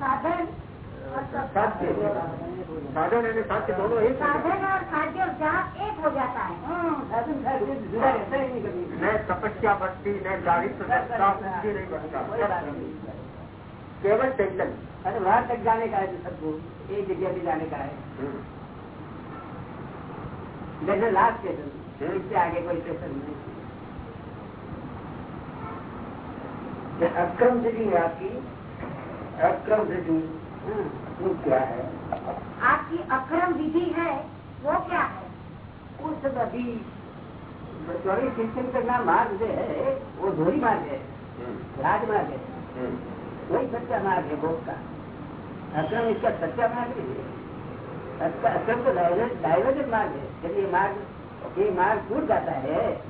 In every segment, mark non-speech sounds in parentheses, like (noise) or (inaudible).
साधन साध्य। साधन यानी साध्य दोनों एक साधन और साध्य जहाँ एक हो जाता है। हाँ, ही नहीं न तपस्या बढ़ती न दारिद्र बढ़ता कुछ नहीं बढ़ता केवल चैतन्य। अरे वहाँ तक जाने का है तो सबको एक जगह भी जाने का है। हम्म। जैसे लास्ट स्टेशन इससे आगे कोई स्टेशन नहीं। अक्रम विधि आपकी अक्रम विधि। वो क्या है? आपकी अक्रम विधि है वो क्या है? उस अभी चौबीस किलोमीटर का मार्ग जो है वो धोरी मार्ग है हम्म। राजमार्ग है। हम्म। वही सच्चा मार्ग है भोग का। अक्रम इसका सच्चा मार्ग नहीं है। अक्रम तो डाइवर्जन मार्ग है। जब ये मार्ग ये मार्ग टूट जाता है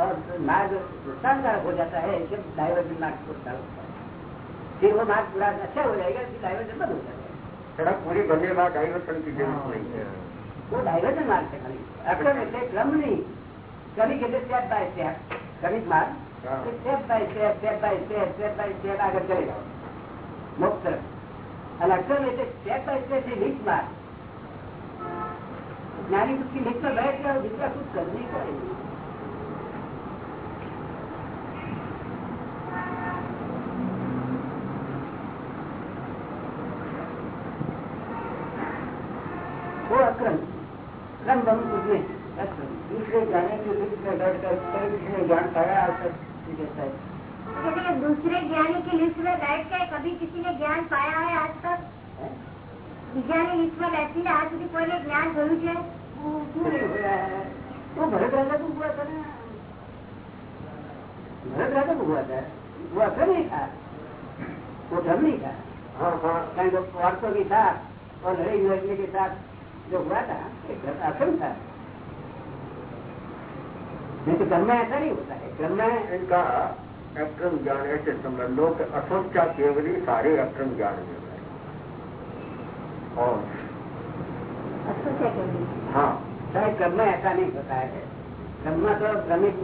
और मार्ग नुकसानकारक हो जाता है जब डाइवर्जन मार्ग टूटता होता है। मार्ग पूरा अच्छा हो जाएगा डाइवर्जन बंद हो जाएगा सड़क पूरी એટલે ક્રમ નહીં કભી કે સ્ટેપ બાય સ્ટેપ કભી માર્ગ step by step step by step step by step આગળ ચલે જાઓ. મુક્ત અને અક્ષર એટલે સ્ટેપ બાય સ્ટેપથી લીક માર્ગ. જ્ઞાની બુદ્ધિ લીક નો ભય બીજા શું કરવી પડે. दूसरे जाने के लिए कितने बैठ कर कभी किसी ने ज्ञान पाया आज तक ठीक है साहब कहते हैं दूसरे ज्ञानी की लिस्ट में बैठ के कभी किसी ने ज्ञान पाया है आज तक हैं? બીજાની લિસ્ટમાં બેસીને આજ સુધી કોઈને જ્ઞાન થયું છે वो क्यों नहीं हुआ है वो भरत राजा को हुआ था ना भरत राजा को हुआ था वो अक्रम नहीं था वो धर्म नहीं था हाँ हाँ कहीं तो औरतों के साथ और लड़ाई लड़ने के साथ जो हुआ था एक अक्रम था नहीं तो क्रम में ऐसा नहीं होता है। क्रम में इनका अक्रम ज्ञान ऐसे समझ लो कि असोचा ही सारे अक्रम ज्ञान में और हाँ। चाहे कर्म में ऐसा नहीं होता है। क्रम में तो क्रमिक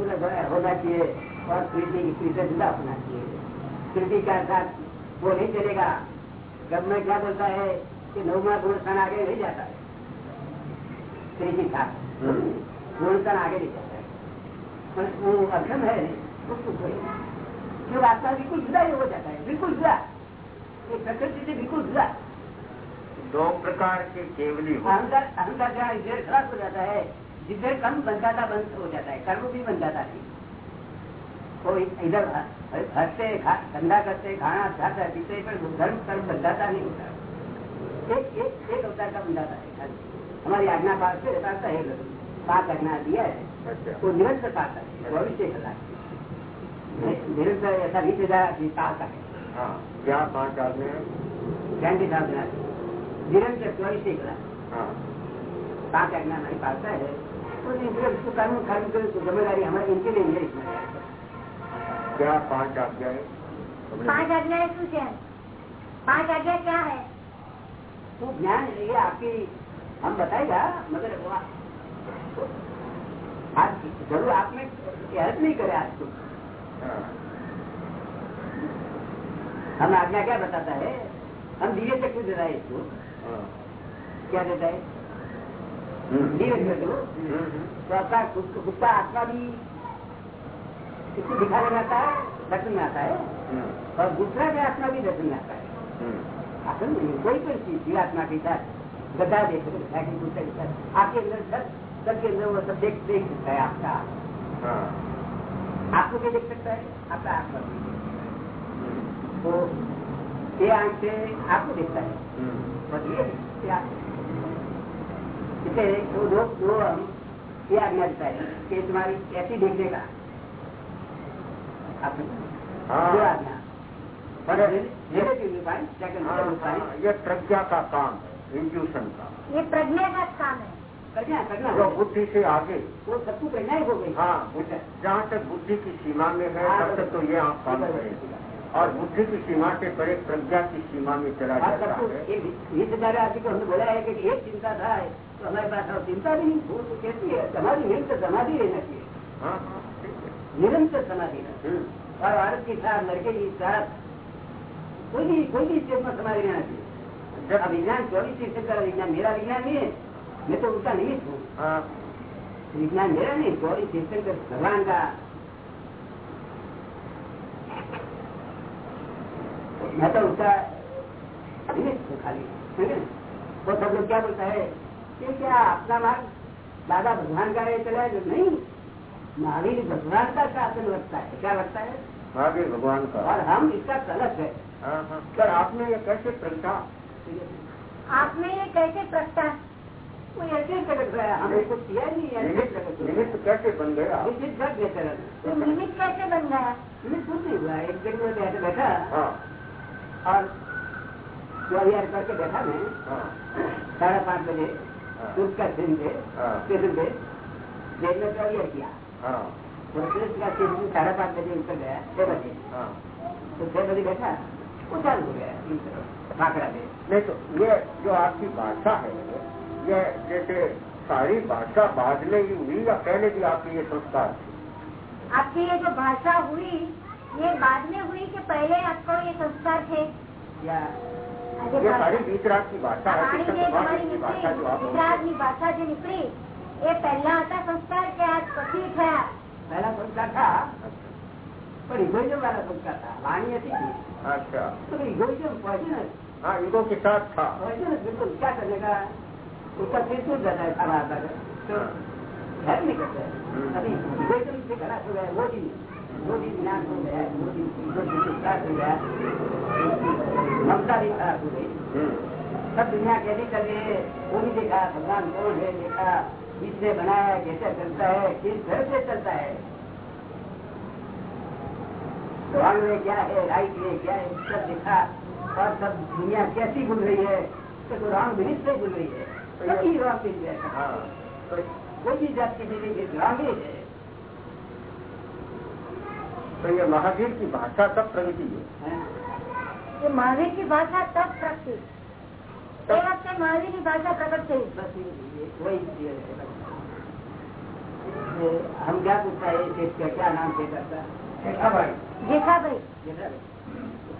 होना चाहिए। और कृति की कृति जुदा होना चाहिए। कृति का साथ वो नहीं चलेगा। कर्म में क्या बोलता है कि नौमा गुण आगे नहीं जाता है। कृति का हम्म। गुण आगे नहीं जाता। वो अक्षम है आत्मा बिल्कुल जुदा ही हो जाता है बिल्कुल जुदा ये प्रकृति से बिल्कुल जुदा दो प्रकार के केवली अहंकार अहंकार जहाँ इधर खराब हो जाता है, जिधर कर्म बनता था बंद हो जाता है। कर्म भी बन जाता है। तो इधर खा- धंधा करते, खाना खाता, पीते, पर धर्म कर्म बन जाता नहीं होता। एक एक एक अवतार का बन जाता है। हमारी आज्ञा पास से रहता है। पाक आज्ञा दिया है। वो निरंतर पाता है भविष्य कहलाता निरंतर ऐसा भी पैदा पाता है। क्या पाठ करने ध्यान के साथ निरंतर भविष्य कहलाता है। पाठ करना नहीं पाता है। तो कानून इसलिए कर्म कर्म की तो ज़िम्मेदारी हमारे इनके लिए है इसमें। क्या पाँच आज्ञाएँ पाँच आज्ञाएँ શું पाँच आज्ञा क्या है? वो ज्ञान ये आपकी हम बताएगा मगर वो आप ज़रूर आप में हेल्प नहीं करे आपको हाँ। हम आज्ञा क्या बताता है? हम धीरे से क्यों देता है इसको? हाँ। क्या देता है? हम्म। धीरे से दो हम्म। तो आपका खुद खुद का आत्मा भी इसको दिखाने में आता है? दर्शन में आता है। हम्म। और दूसरा भी आत्मा भी दर्शन में आता है। हम्म। असल में कोई कोई चीज़ जीवात्मा के साथ गदा देख के साथ आपके अंदर सब सबके अंदर वो सब देख देख सकता है आपका। हाँ। आपको क्या देख सकता है? आपका आत्मा भी। हम्म। तो ये आँख से आपको देखता है। हम्म। और ये इसे वो दो दो हम ये आज्ञा देता है कि तुम्हारी ऐसी देखने का आप हाँ। आज्ञा हाँ, रूपाएँ हाँ, ये प्रज्ञा का काम है इंट्यूशन का। ये प्रज्ञा का काम है। करना करना जो बुद्धि से आगे। वो सबको प्रज्ञा ही हो गई। हाँ जहाँ तक बुद्धि की सीमा में है तब तक तो ये आप काम करें और बुद्धि की सीमा से परे प्रज्ञा की सीमा में चला जाता है। बीस हज़ार आदमी को हमने बोला है कि एक चिंता था तो हमारे पास और चिंता भी नहीं वो तो कहती है समाधि निरंतर समाधि रहना चाहिए। हाँ हाँ है। निरंतर समाधि हम्म। और औरत के साथ लड़के के साथ कोई भी कोई भी स्टेज में समाधि रहना चाहिए। जब विज्ञान चौबीस तीर्थंकर विज्ञान मेरा विज्ञान नहीं है। मैं तो उसका नहीं हूँ हाँ। विज्ञान मेरा नहीं चौबीस तीर्थंकर भगवान का। मैं तो उसका हूँ खाली? वो सब लोग क्या बोलता है? कि क्या अपना मार्ग दादा भगवान का रहे चला जो नहीं? महावीर भगवान का शासन लगता है? क्या लगता है? महावीर भगवान का। और हम इसका कलश है। हाँ हाँ। सर आपने ये कैसे प्रगटा आपने ये कैसे प्रगटा निमित्त है। निमित्त कैसे बन गया है ये निमित्त कैसे बन गया? निमित्त कुछ नहीं हुआ एक जगह में बैठा। हाँ। और चौहत्तर करके बैठा मैं हाँ। साढ़े पाँच बजे हाँ। दूध का दिन हाँ। स्टेशन पे जेल में चौहत्तर किया। हाँ। उसका साढ़े पाँच बजे उतर गया छह बजे। हाँ। तो छह बजे बैठा वो चालू हो गया इन तरफ़ काकड़ा पे। नहीं तो ये जो आपकी भाषा है यह जैसे सारी भाषा बाद में ही हुई या पहले भी आपकी ये संस्कार थी? आपकी ये जो भाषा हुई ये बाद में हुई कि पहले आपको ये संस्कार थे? या। ये सारी गुजरात की भाषा है गुजरात की भाषा जो निकली ये पहला आता संस्कार के आज पति था पहला संस्कार था पर इगोइजम वाला संस्कार था वाणी ऐसी थी। अच्छा। तो इगोइजम पॉइजन हाँ ईगो के साथ था। वज़न बिल्कुल क्या करेगा उसका सिर टूट जाता है खाना आता है तो घर नहीं करता है। अभी से खराब हो गया वो दिन वो दिन विनाश हो गया वो दिन इगोइजम से खराब हो गया। ममता भी खराब हो गई। हम्म। सब दुनिया कैसी चल रही है। वो भी देखा भगवान कौन है देखा। किसने बनाया कैसे चलता है किस घर से चलता है। में क्या है राइट में क्या है सब देखा। और सब दुनिया कैसी गुल रही है तो रॉन्ग बिलिफ से गुल रही है। हाँ। तो ये महावीर की भाषा तब प्रगति है। ये महावीर की भाषा तब प्रगति महावीर की भाषा प्रकट से हम क्या पूछता है? क्या नाम से करता जेठा भाई। जेठा भाई। जेठा भाई।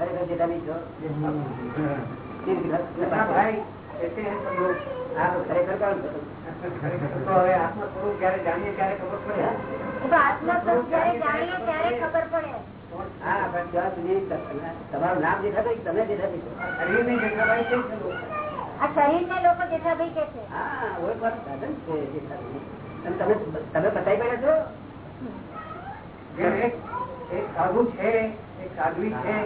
अरे जेठा नहीं भाई। તમારું નામ જેઠાભાઈ તમે જેઠાભાઈ કે હા ઓય તમે તમે બતાવી પડ્યા છો? એક સાધુ છે તમે જે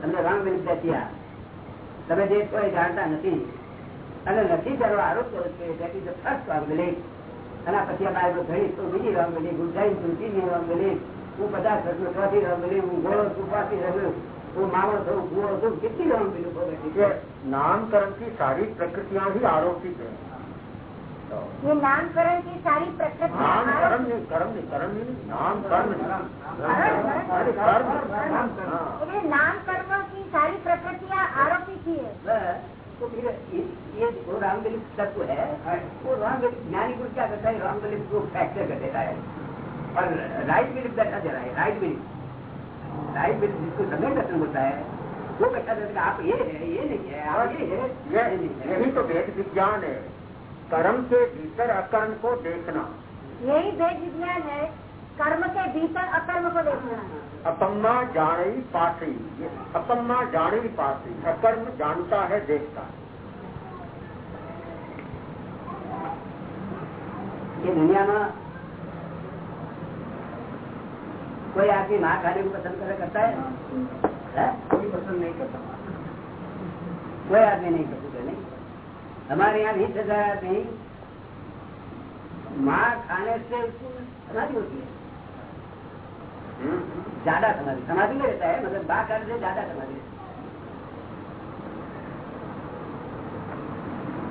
તમને રોંગ બેનિફિટ તમે જે કોઈ જાણતા નથી. અને નથી જરો આરોપ કરો છો that is the first wrong benefit અને પછી અમારે તો ઘડી તો બીજી રોંગ બેનિફિટ હું જઈ છું ત્રીજી રોંગ હું પચાસ વર્ષનો ચોથી રોંગ બેનિફિટ હું ગોળો છું પાંચી कितनी नामकरण की सारी प्रकृतियाँ ही आरोपित है। ये नामकरण की सारी प्रकृति नाम कर्म नहीं कर्म नहीं कर्म नहीं। नाम कर्म। नाम कर्म की सारी प्रकृतियाँ आरोपित ही है। तो फिर ये जो रामदलित तत्व है हाँ। वो रामदलित ज्ञानी गुरु क्या करता है? रामदलित को फैक्टर कर देता है। और राइट में लिखता है? राइट में राइट बिलीफ जिसको दर्शन होता है वो देता है आप ये है ये नहीं है आप ये है ये ये नहीं है। यही तो वेद विज्ञान है। कर्म के भीतर अकर्म को देखना। यही भेद विज्ञान है कर्म के भीतर अकर्म को देखना। अपम्मा जाने पासी ये अपम्मा जानी पासी अकर्म जानता है देखता है। ये दुनिया में कोई आदमी माँ खाने को पसंद करे करता है? कोई पसंद नहीं करता। कोई आदमी नहीं पसंद नहीं। हमारे यहाँ बीस हज़ार आदमी माँ खाने से समाधि होती है। ज़्यादा समाधि। समाधि में रहता है मतलब माँ खाने से ज़्यादा समाधि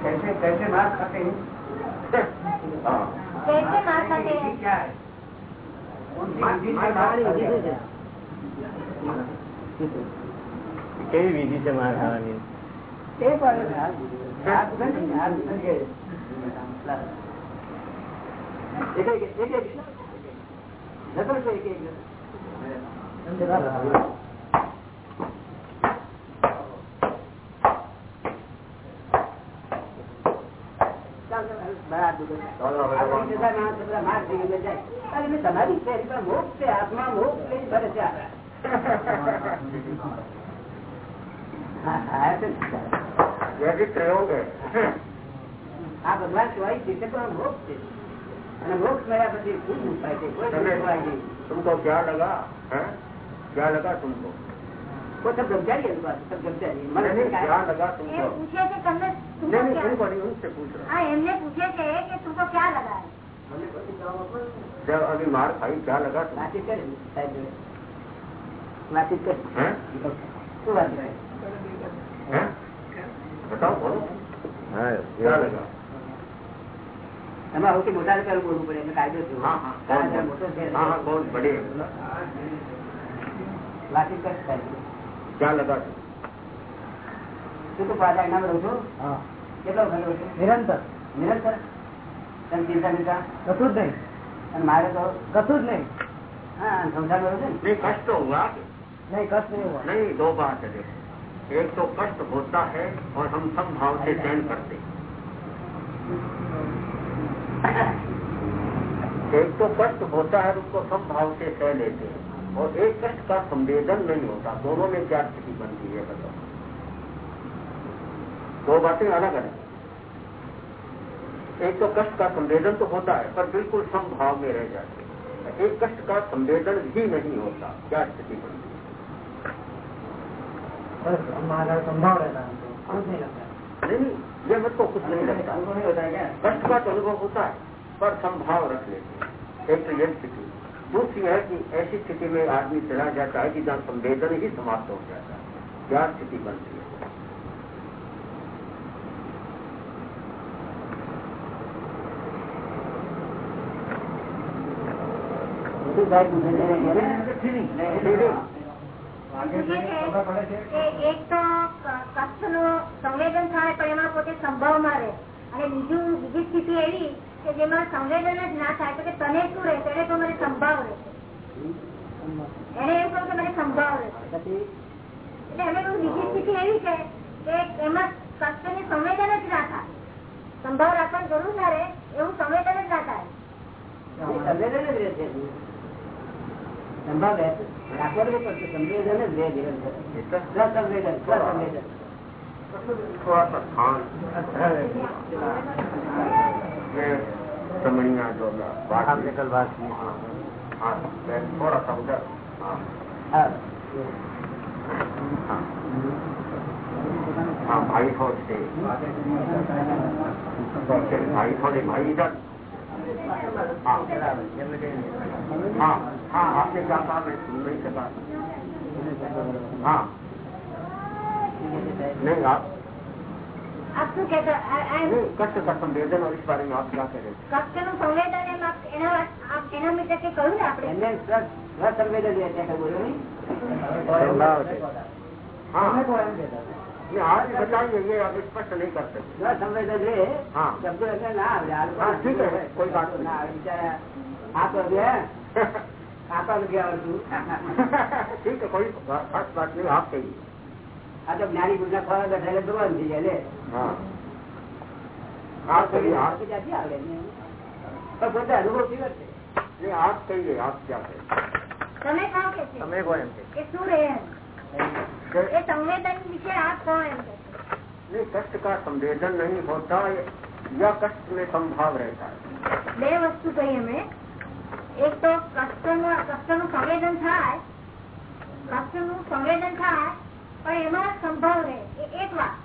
कैसे कैसे मार खाते हैं? (laughs) हाँ। कैसे मार खाते हैं? क्या है? કેવી વિધિ છે માર ખાવાની એ પણ હાથ દુખે ને હાથ દુખે એક એક એક એક નકલ છે એક એક તમારી શેરી પર મોક્ષ છે આત્મા મોક્ષ લઈ ભરે છે जैसे प्रयोग है આ ભગવાન સિવાય જીતે પણ મોક્ષ છે અને મોક્ષ મળ્યા પછી ખૂબ ઉપાય છે કોઈ તમે- ઉપાય નહીં तुमको क्या लगा है क्या लगा तुमको वो सब ब्रह्मचारी है बात सब ब्रह्मचारी मन नहीं, से नहीं, क्या क्या लगा એ तुमको પૂછે છે તમને नहीं तुमको नहीं क्या तुमको नहीं उनसे पूछ रहा हाँ એમને પૂછે છે કે तुमको क्या लगा है जब अभी मार खाई क्या लगा तुमको વાતચીત કરે સાહેબ જોડે. વાતચીત કરે हैं? શું વાતચીત કરે हैं? बताओ बोलो क्या लगा એમાં સૌથી મોટા રૂપિયા બોલવું પડે એટલે કાયદો છે हाँ हाँ કારણ बहुत કે મોટો છે हाँ हाँ बहुत बड़े વાતચીત કરે સાહેબ क्या लगा तुमको? તું તો પાછા એના રહું છું કેટલો વખત રહું છું નિરંતર નિરંતર તને ચિંતા ચિંતા કશું જ નહીં અને મારે તો કશું જ નહીં હા સંસારમાં રહું છું ને नहीं कष्ट तो हुआ નહીં કષ્ટ નહીં हुआ नहीं दो बात है देखो एक तो कष्ट होता है और हम सब भाव से सहन करते हैं। एक तो कष्ट होता है उसको सब भाव से सह लेते हैं और एक कष्ट का संवेदन नहीं होता दोनों में क्या स्थिति बनती है बताओ दो बातें अलग अलग एक तो कष्ट का संवेदन तो होता है पर बिल्कुल समभाव में रह जाते एक कष्ट का संवेदन भी नहीं होता क्या स्थिति बनती हमारा संभव नहीं नहीं यह को कुछ नहीं लगता। कष्ट का तो अनुभव होता है पर संभाव रख लेते एक तो यह स्थिति। दूसरी है कि ऐसी स्थिति में आदमी चला जाता है कि जहाँ संवेदन ही समाप्त हो जाता है। क्या स्थिति बनती है? શું થાય? એક સંવેદન થાય પણ એમાં પોતે સંભાવ મારે અને બીજું બીજી સ્થિતિ એવી કે જેમાં સંવેદન જ ના થાય તો કે તને શું રહેશે એને તો મને સંભાવ રહે. એને એવું કહ્યું કે મને સંભાવ રહેશે એટલે અમે બીજી સ્થિતિ એવી છે કે એમાં કચ્છની સંવેદન જ ના થાય. સંભાવ રાખવાની જરૂર ના રહે એવું સંવેદન જ ના થાય. સંવેદન જ રહેશે સંભાવ રાખવાનું પડશે સંવેદન જ રે જીવન સંવેદન સંવેદન. ભાઈ થોડ ભાઈ ભાઈ हाँ थोड़ा सा उधर हाँ હા हाँ हाँ भाई थोड़े से भाई थोड़े भाई इधर हाँ हाँ हाँ आपने क्या कहा मैं सुन नहीं सका हाँ नहीं आप આપ શું કહેતા આ- આ नहीं कष्ट का संवेदन और इस बारे में आप क्या कह रहे थे કષ્ટ નું સંવેદન એમ આપ એના આપ એના વિશે કંઈ કહ્યું ને આપણે એમને સ્વ- સ્વસંવેદન રહે છે કઈ બોલ્યો નહીં हाँ તમે તો એમ કહેતા હતા. ये आप बताइए ये अब स्पष्ट नहीं कर सकते સ્વસંવેદન રહે હા. શબ્દો એટલે ના આવડે આ લોકો હા, ઠીક છે, કોઈ વાત નહીં. ના આવડે. બિચારા આ તો બે કાપા નથી આવડતું ठीक है कोई खास बात नहीं आप कहिए આ તો જ્ઞાની પુરુષ ના ખોરાક બેઠા એટલે ભગવાન થઈ જાય લે हाँ आप कहिए आप આપણે ક્યાંથી આવડે ને? પણ પોતે અનુભવ કેવો છે नहीं आप कहिए आप क्या कहें તમે કહો કે છે समय को एम કે શું રહે એમ એ સંવેદન વિશે આપ કહો એમ કે છે. नहीं कष्ट का संवेदन नहीं होता या कष्ट में संभाव रहता है બે વસ્તુ કહી અમે એક તો કષ્ટનું કષ્ટનું સંવેદન થાય કષ્ટનું સંવેદન થાય પણ એમાં સંભાવ રહે એ એક વાત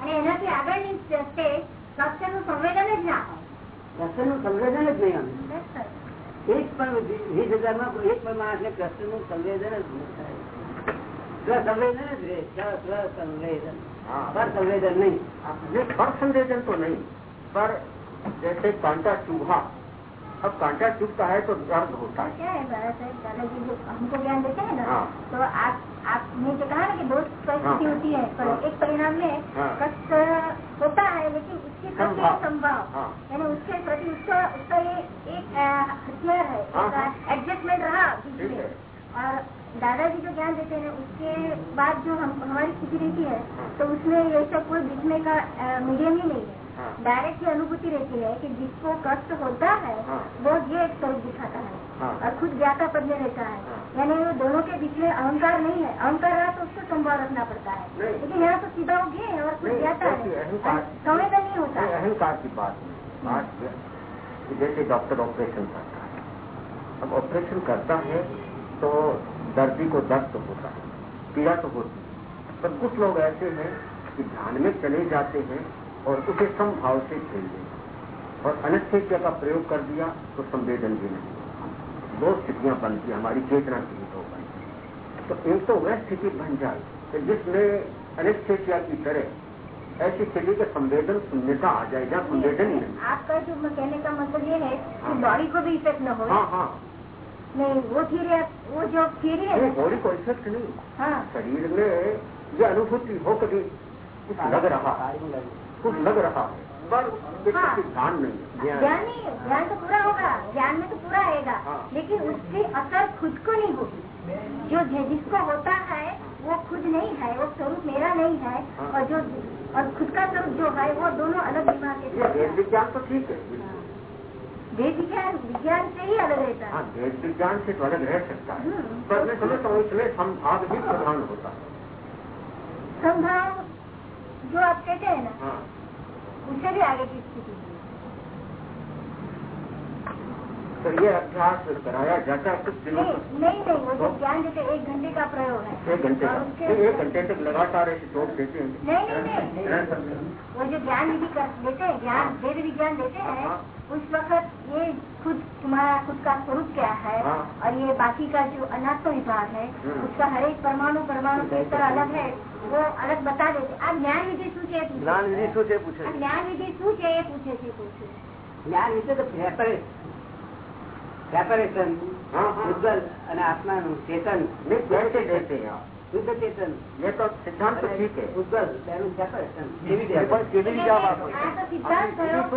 અને એનાથી આગળની સ્ટેજ કષ્ટનું સંવેદન જ ના હોય પ્રશ્નનું સંવેદન જ નહીં આમ. બસ સર. એક પણ વીસ હજારમાં કોઈ એક પણ માણસને પ્રશ્નનું સંવેદન જ નહીં થાય हाँ। संवेदन नहीं। हाँ, पर संवेदन तो नहीं पर जैसे कांटा चूहा अब कांटा चुभता है तो दर्द होता है। तो क्या है हमको ज्ञान देते हैं ना हाँ। तो आप आपने जो कहा ना कि बहुत परिस्थिति होती है पर एक परिणाम में कष्ट होता है लेकिन उसके प्रति संभव। यानी उसके प्रति उसका उसका एक हथियार है एडजस्टमेंट रहा और दादाजी जो ज्ञान देते हैं। उसके बाद जो हम हमारी स्थिति रहती है हाँ। तो उसमें ये सब कोई बीचने का मीडियम ही नहीं है। हाँ। डायरेक्ट ये अनुभूति रहती है कि जिसको कष्ट होता है हाँ। वो ये एक स्वरूप दिखाता है हाँ। और खुद ज्ञाता पद में रहता है। हाँ। यानी वो दोनों के बीच में अहंकार नहीं है। अहंकार रहा तो उसको संभाव रखना पड़ता है। लेकिन यहाँ तो सीधा हो गे है और खुद ज्ञाता है। अहंकार- संवेदन नहीं होता। है अहंकार की बात है। जैसे डॉक्टर ऑपरेशन करता है। अब ऑपरेशन करता है तो दर्दी को दर्द तो होता है पीड़ा तो होती है। पर कुछ लोग ऐसे हैं कि ध्यान में चले जाते हैं और उसे समभाव से खेल देते और अनस्थेसिया का प्रयोग कर दिया तो संवेदन भी नहीं दो स्थितियाँ बनती हमारी चेतना की दो तो एक तो वह स्थिति बन जाए कि जिसमें अनस्थेसिया की तरह ऐसी स्थिति के संवेदन शून्यता आ जाए जहाँ संवेदन ही नहीं। आपका जो कहने का मतलब ये है कि हाँ। बॉडी को भी इफ़ेक्ट न हो। हाँ हाँ। नहीं वो थीरी वो जो है। नहीं बॉडी को इफ़ेक्ट नहीं हाँ। शरीर में जो अनुभूति हो कभी कुछ लग रहा है। कुछ लग रहा है। पर। ध्यान नहीं ज्ञान ज्ञान तो पूरा होगा ज्ञान में तो पूरा आएगा हाँ। लेकिन उसकी असर खुद को नहीं होगी। जो जिसको होता है वो खुद नहीं है वो स्वरूप मेरा नहीं है। हाँ। और जो और खुद का स्वरूप जो है वो दोनों अलग दिमाग के। विज्ञान तो ठीक है। वेद विज्ञान विज्ञान से ही अलग रहता हाँ। है वेद विज्ञान से तो अलग रह सकता है। हम्म। पर मैं समझता हूँ इसमें भी प्रधान होता है। संभाव जो आप कहते हैं ना हाँ। उससे भी आगे की स्थिति है। तो ये अभ्यास कराया जाता है कुछ दिनों नहीं नहीं वो तो ज्ञान देते एक घंटे का प्रयोग है। एक घंटे का? एक घंटे तक लगातार ऐसे जोड़ देते हैं। नहीं नहीं नहीं वो जो ज्ञान विधि देते हैं ज्ञान हाँ। वेद विज्ञान देते हैं हाँ। उस वक्त ये खुद तुम्हारा खुद का स्वरूप क्या है? हाँ। और ये बाकी का जो अनात्म विभाग है उसका हर एक परमाणु परमाणु किस तरह अलग है वो अलग बता देते आप ज्ञान विधि सूचे ज्ञान विधि सूचे पूछे। ज्ञान विधि सूचे पूछे थे पूछे। ज्ञान विधि तो बेहतर है। સેપરેશન ઉજ્જવલ અને આત્માનું ચેતન. શુદ્ધ ચેતન. એ તો સિદ્ધાંત ઠીક તેનું સેપરેશન કેવી રીતે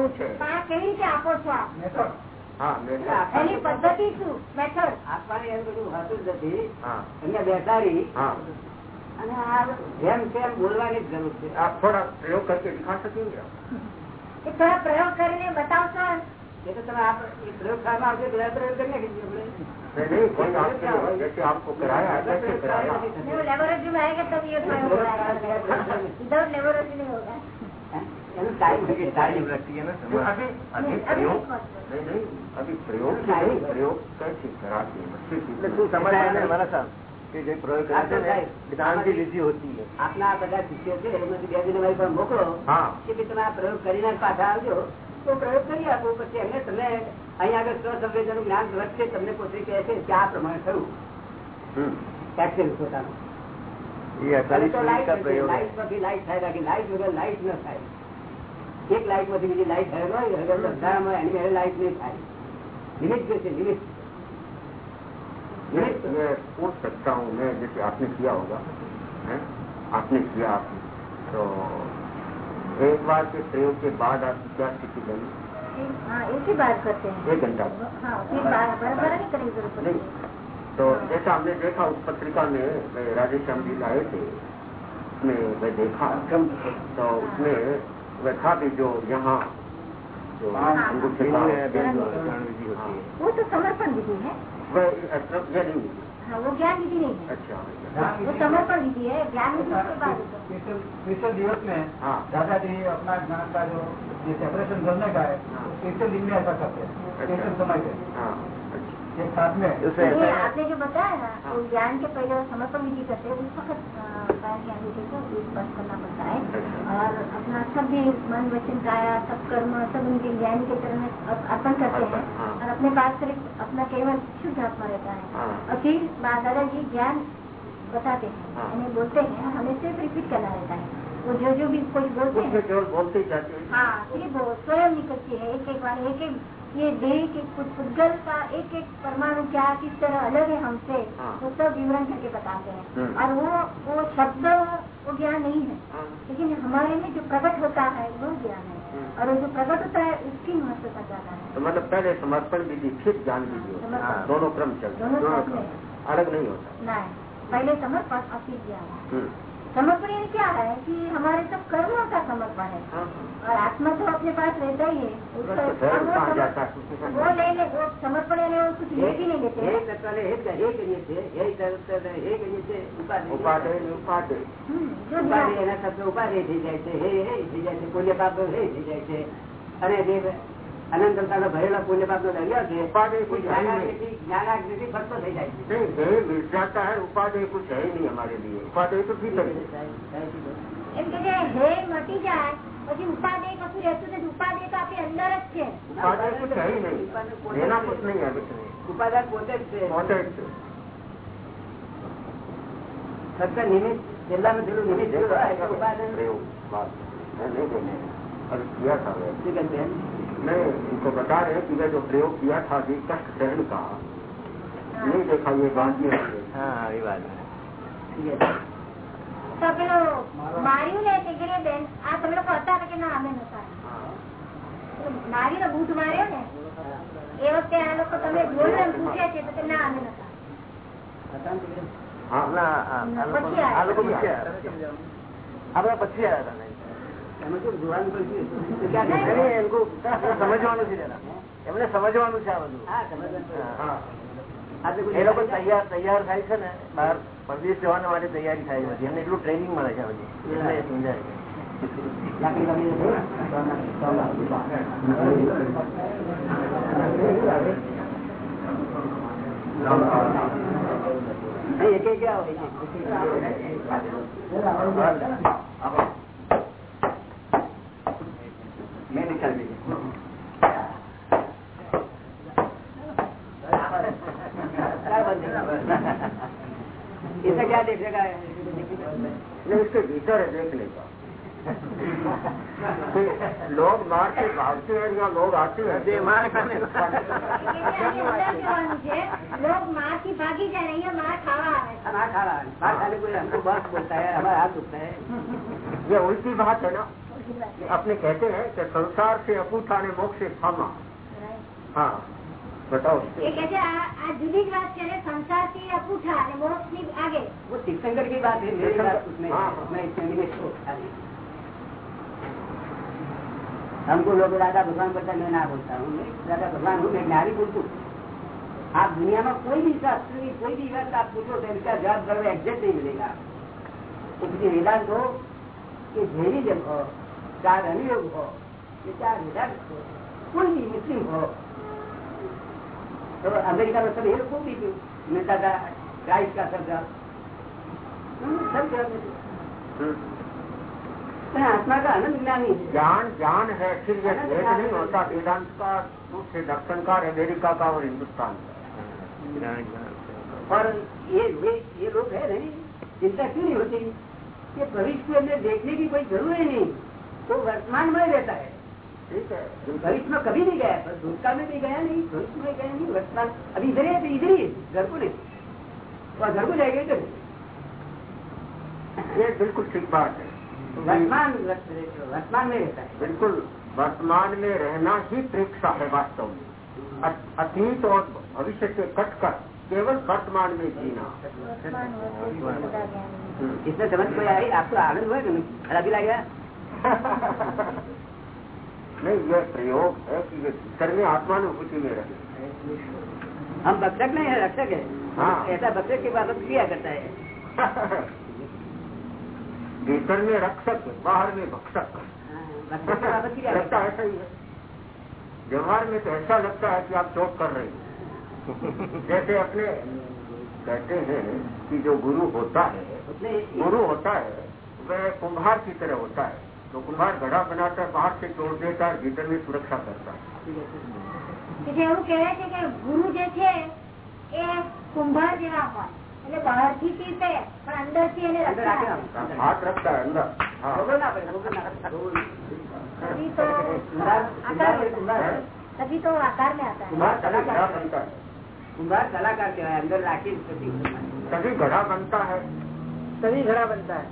છે? કેવી રીતે આપો છો છે. પ્રયોગ કરીને બતાવશો એ તો તમે આપ એ પ્રયોગશાળામાં આવશે બધા પ્રયોગ કરી નાખીશું આપણે नहीं नहीं कोई आपके जैसे आपको कराया है वैसे कराया नहीं, वो लेबोरेटरी में आएगा तब ये प्रयोग होगा विदाउट लेबोरेटरी नहीं होगा એનું ટાઈમ टाइम लगती है ना नहीं, समय। अभी अभी नहीं, अभी प्रयोग एक बात करो। नहीं नहीं अभी प्रयोग की नहीं प्रयोग कैसे कराते हैं बच्चे की એટલે શું સમજ આવે ને મારા સાહેબ કે જે પ્રયોગ કરે છે ને જ્ઞાનથી વિધિ હોતી है આપના આ બધા શિષ્યો છે એમાંથી બે દિન અમારી પર મોકલો हाँ કે ભાઈ તમે આ પ્રયોગ કરીને પાછા આવજો તો પ્રયોગ કરી આપો પછી એમને તમને અહીંયા આગળ સ્વસંવેદનનું જ્ઞાન વધશે તમને પોતે કહે છે કે આ પ્રમાણે થયું हम्म, એક્સેલ પોતાનું ये અને अड़तालीस તો मिनट લાઈટ का નથી. प्रयोग है લાઈટ માંથી લાઈટ થાય બાકી લાઈટ વગર લાઈટ ન થાય એક લાઈટ માંથી બીજી લાઈટ થાય હોય હવે બંધારણમાં એની મેળે લાઈટ નહીં થાય લિમિટ જે છે લિમિટ मैं मैं पूछ सकता हूँ मैं जैसे आपने किया होगा हैं? आपने किया आपने तो एक बार के प्रयोग के बाद आपकी क्या स्थिति बनी। हाँ एक ही बार करते हैं। एक घंटा। हाँ फिर बार बार बार नहीं करने की ज़रूरत नहीं पड़ती तो जैसा हमने देखा उस पत्रिका में मैं राजेश श्याम जी लाए थे उसमें मैं देखा। तो उसमें वह था भी जो यहाँ जो हाँ। है। है वो तो समर्पण विधि है। वह यह नहीं वो ज्ञान विधि नहीं है। अच्छा। वो समर्पण विधि है ज्ञान विधि के बाद। स्पेशल दिवस में दादा जी अपना ज्ञान का जो ये सेपरेशन करने का है हाँ। स्पेशल दिन में ऐसा करते हैं स्पेशल समय पे। हाँ अच्छा। एक साथ में। है आपने जो बताया ना हाँ। वो ज्ञान के पहले समय समर्पण विधि करते हैं उस वक्त पैर के करना पड़ता है। और अपना सब भी मन वचन काया सब कर्म सब उनके ज्ञान के चरण में अर्पण करते हैं। हाँ। और अपने पास सिर्फ़ अपना केवल शुद्ध आत्मा रहता है। हाँ। और फिर बा- दादाजी ज्ञान बताते हैं हाँ। यानी बोलते हैं हमें सिर्फ़ रिपीट करना रहता है। वो जो जो भी कुछ बोलते हैं। केवल बोलते जाते हैं। हाँ वो स्वयं निकलती है। एक एक बार एक एक ये देह के कुछ पुद्गल का एक एक परमाणु क्या किस तरह अलग है हमसे हाँ। वो सब विवरण करके बताते हैं हम्म। और वो वो शब्द वो ज्ञान नहीं है हाँ। लेकिन हमारे में जो प्रकट होता है वो ज्ञान है हम्म। और वो जो प्रकट होता है उसकी महत्वता ज़्यादा है तो मतलब पहले समर्पण विधि फिर ज्ञान विधि समर्पण। दोनों क्रम चलते हैं, दोनों अलग नहीं होता नहीं पहले समर्पण और फिर ज्ञान हम्म। समर्पण यानी क्या है कि हमारे सब कर्मों का समर्पण है हाँ, हाँ। और आत्मा तो अपने पास रहता ही है उसका बस तो और वो कहाँ समर्पण- जाता है? वो ले ले वो समर्पण यानी वो कुछ ले भी नहीं लेते हे हैं। तत्वाले हेच का- हे કરીએ છીએ हे તરત हे કરીએ છીએ ઉપાધિ उपाधि उपाधि हम्म, जो ઉપાધિ ज्ञान- એના શબ્દ ઉપાધિ થઈ જાય છે હે હે થઈ જાય છે પુણ્ય પાપ હે થઈ જાય છે અને જે અનંત અવતારનો ભરેલો પુણ્ય પાપ નો દરિયો છે ઉપાધિ कुछ है ही नहीं જ્ઞાનાકૃતિ જ્ઞાનાકૃતિ ફરતો થઈ જાય છે नहीं देह मिल जाता है उपाधि कुछ है ही नहीं हमारे लिए उपाधि तो ठीक है એમ કે જે હે મટી જાય પછી ઉપાદેય કશું રહેતું નથી ઉપાદેય તો આપણી અંદર જ છે उपाधि कुछ है ही नहीं लेना कुछ नहीं है कुछ नहीं ઉપાદાન પોતે જ છે होते ही ફક્ત નિમિત્ત છેલ્લામાં છેલ્લું નિમિત્ત જેવું હોય તો ઉપાદાન प्रयोग बात मैं नहीं देने अभी किया था मैं શું કહે છે? मैं इनको बता रहे कि मैं जो प्रयोग किया था अभी कष्ट सहन का नहीं देखा ये बात ये है। हाँ ये बात है શું કહે છે? તો પેલો માર્યું ને તે કે બેન આ તમે લોકો હતા કે ના અમે નતા માર્યું ને બૂટ માર્યો ને એ વખતે આ લોકો તમે જોયું એમ પૂછે છે તો કે ના અમે નતા હતા ને શું કહે? हाँ ના આ- આ લોકો- આ લોકો પછી આવ્યા હતા. એમને સમજવાનું છે તૈયાર થાય છે ને બહાર પરદેશ જવાના માટે તૈયારી થાય છે એમને એટલું ટ્રેનિંગ મળે છે બધી. એક ક્યાં હોય जगह तो नहीं इसके भीतर है देख लेगा तो लोग मार से भागते हैं या लोग आते हैं? लोग मार की भागी जा रही है। मार खा रहा है मार हमको बोलता है हमारा हाथ उठता है। ये उल्टी बात है ना। अपने कहते हैं कि संसार से अपूठा ने मोक्ष से फामा हाँ। वो तीर्थंकर की बात है मेरी बात उसमें हाँ, है। हाँ। मैं हूँ। हमको लोग राधा भगवान करता मैं ना बोलता हूँ राधा भगवान हूँ मैं ज्ञानी बोलता आप दुनिया में कोई भी शास्त्र की कोई भी बात आप पूछो तो इसका जवाब ज़रूर एग्जैक्ट नहीं मिलेगा किसी वेदांत हो कि जैनिज्म हो चाहे अनुयोग हो चार वेदांत हो कोई भी मुस्लिम हो अमेरिका में सब ये लोग भी मिलता था क्राइस्ट का शब्द हम्म, सब जगह मिलता। हम्म। मैं आत्मा का आनंद ज्ञानी है ज्ञान ज्ञान है फिर ये भेद नहीं होता वेदांत का दूसरे दर्शन का अमेरिका का और हिंदुस्तान का और ये ये ये लोग है नहीं चिंता क्यों नहीं होती कि भविष्य में देखने की कोई ज़रूरत ही नहीं तो वर्तमान में रहता है ठीक है भविष्य में कभी नहीं गया पर भूतकाल में भी गया नहीं भविष्य में गया नहीं वर्तमान अभी इधर है तो इधर ही घर को नहीं। वहाँ घर को जाएगा इधर। ये बिल्कुल ठीक बात है। तो वर्तमान वर्तमान में रहता है। बिल्कुल वर्तमान में रहना ही प्रेक्षा है वास्तव में। अतीत और भविष्य से कटकर केवल वर्तमान में जीना। इसमें समझ कोई आई आपको आनंद हुआ कि खराबी लग गया। (laughs) नहीं यह प्रयोग है कि ये भीतर में आत्मा आत्मानुभूति में रहे हम भक्षक नहीं है रक्षक है। हाँ। ऐसा भक्षक की बात किया करता है। (laughs) भीतर में रक्षक बाहर में भक्षक। किया लगता है। ऐसा ही है। व्यवहार में तो ऐसा लगता है कि आप चोट कर रहे हैं। (laughs) जैसे अपने कहते हैं कि जो गुरु होता है गुरु होता है वह कुम्हार की तरह होता है। तो कुम्हार घड़ा बनाता है बाहर से तोड़ देता है भीतर में सुरक्षा करता है કે જે એવું કહેવાય છે કે ગુરુ જે છે એ કુંભાર જેવા હોય એટલે બહારથી પીસે પણ અંદરથી એને अंदर રક્ષા आके આપે. हम हाथ रखता है अंदर हाँ रोको ना पड़े रोको ना रोको तभी तो कुम्हार आकार कुम्हार कुम्हार है। तभी तो आकार में आता है कुम्हार तभी घड़ा बनता है कुम्हार कलाकार कहवाय अंदर राखी प्रतीक तभी घड़ा बनता है तभी घड़ा बनता है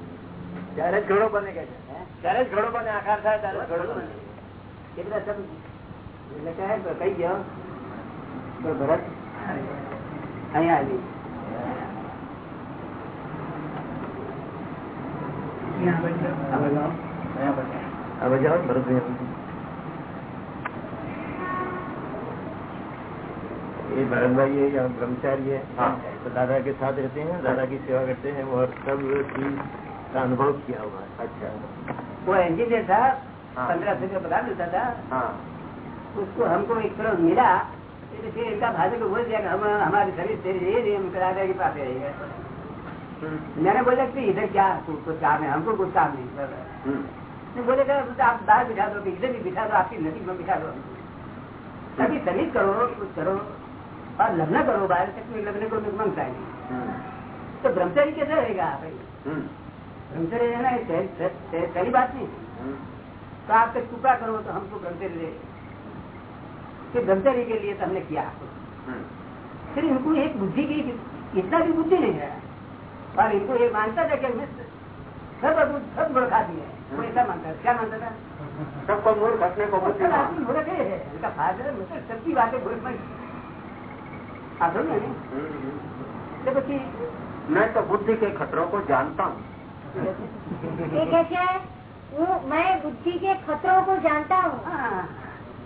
ત્યારે જ ઘોડો બને કે છે હે? ત્યારે જ ઘોડો બને આકાર થાય ત્યારે જ ઘોડો બને એ બધા સબ એટલે કહે કઈ ગયો તો ભરત અહીંયા આવી अब जाओ भरत भैया ये भरत भाई है यहाँ ब्रह्मचारी है हाँ। तो दादा के साथ रहते हैं दादा की सेवा करते हैं और सब चीज का अनुभव किया हुआ है अच्छा वो इंजीनियर था हाँ। पंद्रह सौ रुपये पगार मिलता था हाँ। उसको हमको एक करोड़ मिला तो फिर इनका भाई को बोल दिया हम हमारी सर्विस तेरी ये नहीं हम दादा के पास रहेंगे हम्म, मैंने बोला कि इधर क्या कुछ कुछ काम है हमको कुछ काम नहीं हम्म, तो बोले कि आप बाहर बिठा दो इधर भी बिठा दो आपकी नदी में बिठा दो। अभी सर्विस करो कुछ करो और लग्न करो बाहर तक में लग्न को मंगता है हम्म, तो ब्रह्मचारी कैसे रहेगा भाई? हम्म, ब्रह्मचर्य है सही बात नहीं। हम्म, तो आप तक कृपा करो तो हमको ब्रह्मचर्य फिर ब्रह्मचर्य के लिए तो हमने किया। हम्म, फिर इनको एक बुद्धि की इतना भी बुद्धि नहीं है। और इनको ये मानता था कि मैं सब सब खाती है वो ऐसा मानता था। क्या मानता था? सबको मूर्ख अपने को मूर्ख है। उनका फादर मतलब सबकी बातें मूर्ख में आप समझ? हम्म, हम्म। बच्ची मैं तो बुद्धि के खतरों को जानता हूँ। ये कैसे है? वो मैं बुद्धि के खतरों को जानता हूँ। हाँ।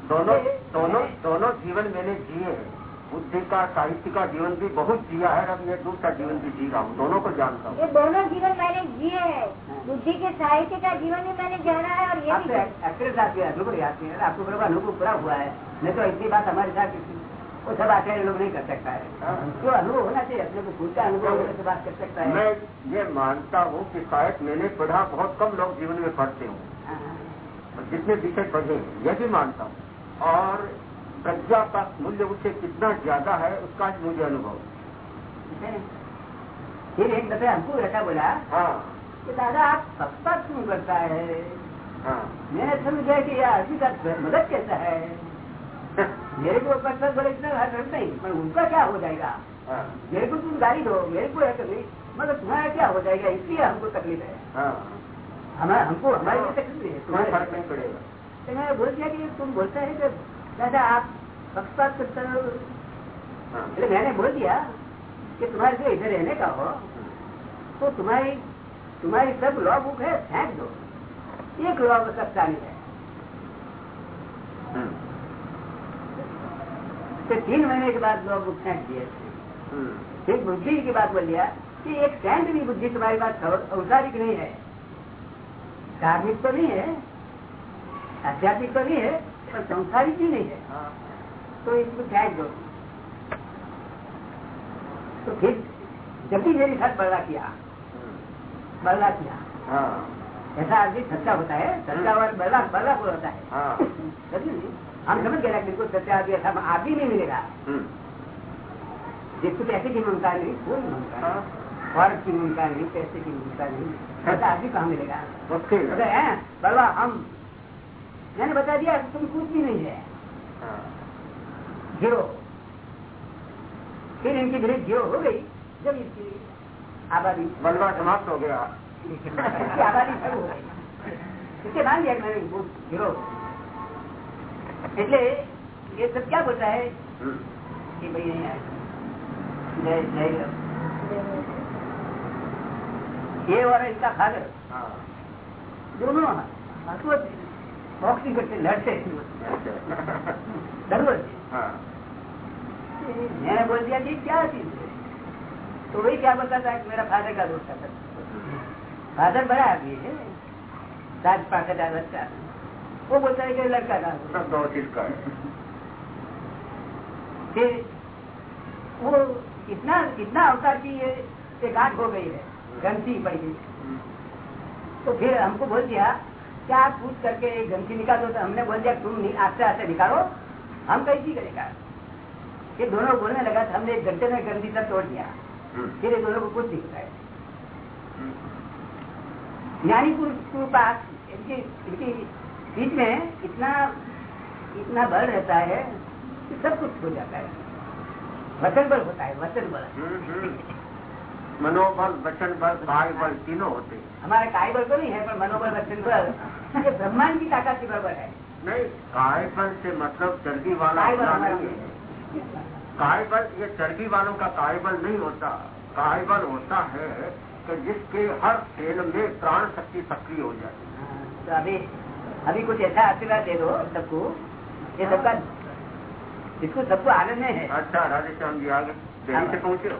दोनों दोनों दोनों जीवन मैंने जिए। हैं बुद्धि का साहित्य का जीवन भी बहुत जिया है अब ये दूसरा जीवन भी जी रहा हूँ। दोनों को जानता हूँ। ये दोनों जीवन मैंने जिए हैं। बुद्धि के साहित्य का जीवन भी मैंने जाना है और ये है। आपको बराबर अनुभव पूरा हुआ है। नहीं तो इतनी बात हमारे साथ किसी वो सब आचार्य लोग नहीं कर सकता है। जो अनुभव होना चाहिए अपने को खुद का अनुभव होने से बात कर सकता है। मैं ये मानता हूँ कि शायद मैंने पढ़ा बहुत कम लोग जीवन में पढ़ते हूँ। हाँ, जितने विषय पढ़े हैं, यह भी मानता हूँ। और प्रज्ञा का मूल्य उससे कितना ज़्यादा है उसका आज मुझे अनुभव फिर एक दफे हमको ऐसा बोला हाँ। कि दादा आप पक्षपात क्यों करता है? हाँ। मैंने समझा कि यह आदमी का मदद कैसा है। मेरे को पत्थर बोले इतना हर्ष नहीं पर उनका क्या हो जाएगा? हाँ। मेरे को तुम गाड़ी दो मेरे को है कभी मतलब तुम्हारा क्या हो जाएगा? इसलिए हमको तकलीफ़ है। हाँ। हमारे हमको हमारे लिए तकलीफ़ है। तुम्हारे फ़र्क नहीं पड़ेगा। तो मैंने बोल दिया कि तुम बोलते हैं कि दादा आप पक्षपात करते हो। तो मैंने बोल दिया कि तुम्हारे लिए इधर रहने का हो। तो तुम्हारी तुम्हारी सब लॉ बुक है फेंक दो। एक लॉ का है। तो तीन महीने के बाद लॉ बुक फेंक दिए। हम्म, फिर बुद्धि की बात बोल दिया कि एक सेंट भी बुद्धि तुम्हारी बात औसारिक नहीं है। धार्मिक तो नहीं है आध्यात्मिक तो नहीं है पर संसारिक भी नहीं है। हाँ। तो इसको फेंक दो तो फिर जब भी मेरे साथ बल्ला किया हम्म, बल्ला किया हाँ। ऐसा आदमी सच्चा होता है सच्चा और बल्ला होता है। हाँ? (laughs) हम समझ गए ना बिल्कुल सच्चा आदमी ऐसा आदमी नहीं मिलेगा। हम्म, जिसको पैसे की ममता नहीं कोई ममता हाँ। और की ममता नहीं पैसे की ममता नहीं। ऐसा आदमी कहाँ मिलेगा? है? हैं हम मैंने बता दिया तुम कुछ भी नहीं है। हाँ, ज़ीरो फिर इनकी ब्रिज ज़ीरो हो गई जब इसकी आबादी बलवा समाप्त हो गया। इसकी आबादी सब हो गई। इसके बाद मैंने ज़ीरो એટલે ये सब क्या बोलता है हम्म, कि भाई नहीं आए जय जय ये और इनका फादर हाँ दोनों बॉक्सिंग करते लड़ते दररोज हाँ मैंने बोल दिया कि क्या चीज है तो वही क्या बताता है कि मेरा फादर का दोस्त था फादर बड़ा आदमी है राज पाकर बच्चा वो है कि लड़का फिर वो इतना इतना अवतार की ये गांठ हो गई है गंती तो फिर हमको बोल दिया कि आप पूछ करके एक गंती निकाल दो तो हमने बोल दिया तुम आस्ते आस्ते निकालो हम कैसी करेगा? ये दोनों बोलने लगा तो हमने एक घंटे में गंदी सब तोड़ दिया। हम्म, फिर ये दोनों को कुछ दिखता है ज्ञानी पुरुष के पास इनकी इनके बीच में इतना इतना बल रहता है कि सब कुछ हो जाता है। वचन बल होता है वचन बल। हम्म, हम्म, मनोबल वचन बल काय बल तीनों होते हैं। हमारे काय बल तो नहीं है पर मनोबल वचन बल ये ब्रह्मांड की ताकत की बराबर है। नहीं काय बल से मतलब चर्बी वाला काय बल है। ये चर्बी वालों का काय बल नहीं होता। काय बल होता है कि जिसके हर सेल में प्राण शक्ति सक्रिय हो जाए तो अभी अभी कुछ ऐसा आशीर्वाद दे दो सबको। ये सबका इसको सबको आनंद है। अच्छा राधेश्याम जी आगे। दिल्ली से पहुँचे हो?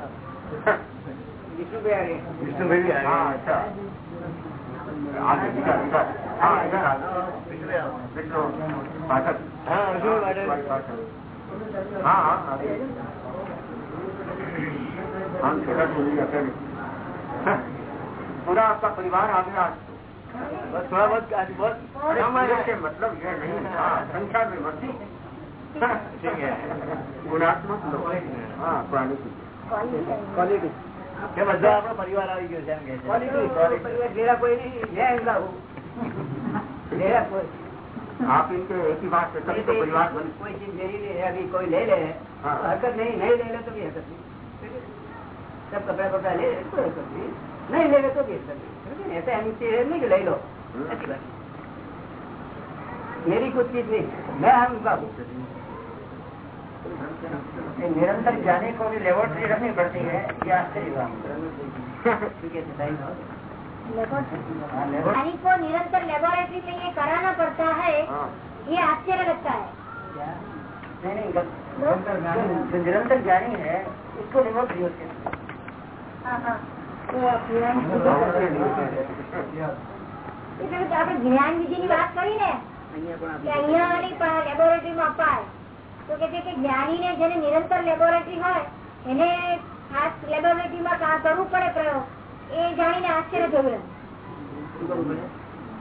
विष्णु भाई आगे। विष्णु भाई भी आ हाँ गए अच्छा। आगे इधर इधर हाँ इधर आगे विष्णु पाठक। हाँ विष्णु पाठक। पाठक। हाँ हाँ आगे हम छोटा सुनिए अकेले। पूरा आपका परिवार आ गया आज तो। बस थोड़ा बहुत आज बहुत अरे कम पूरे है से मतलब ये नहीं हाँ संख्या में मत ठीक है गुणात्मक लोग हाँ क्वालिटी ક્વોલિટી કે બધા આપણો પરિવાર આવી ગયો છે એમ કે છે क्वालिटी मेरा कोई नहीं मैं इनका हूँ मेरा कोई आप इनके एक ही बात से तभी तो परिवार बन कोई चीज मेरी नहीं है अभी कोई ले ले हाँ। तो हरकत नहीं नहीं ले ले तो भी हरकत नहीं सब कपड़ा कपड़ा ले ले तो हरकत नहीं नहीं ले ले तो भी हरकत नहीं मेरी कुछ चीज़ नहीं मैं हम उनका निरंतर जाने को भी लेबोरेटरी रखनी पड़ती है ये आश्चर्य है। हाँ, को निरंतर लेबोरेटरी में ये कराना पड़ता है हाँ। ये आश्चर्य लगता है। नहीं नहीं जो निरंतर जानी है इसको लेबोरेटरी होती है। આપણે જ્ઞાન વિધિ ની વાત કરી ને અહીંયા લેબોરેટરી માં અપાય તો કે જ્ઞાની ને જેને નિરંતર લેબોરેટરી હોય. એને ખાસ લેબોરેટરી માં કરવું પડે પ્રયોગ એ જાણીને આશ્ચર્ય થયું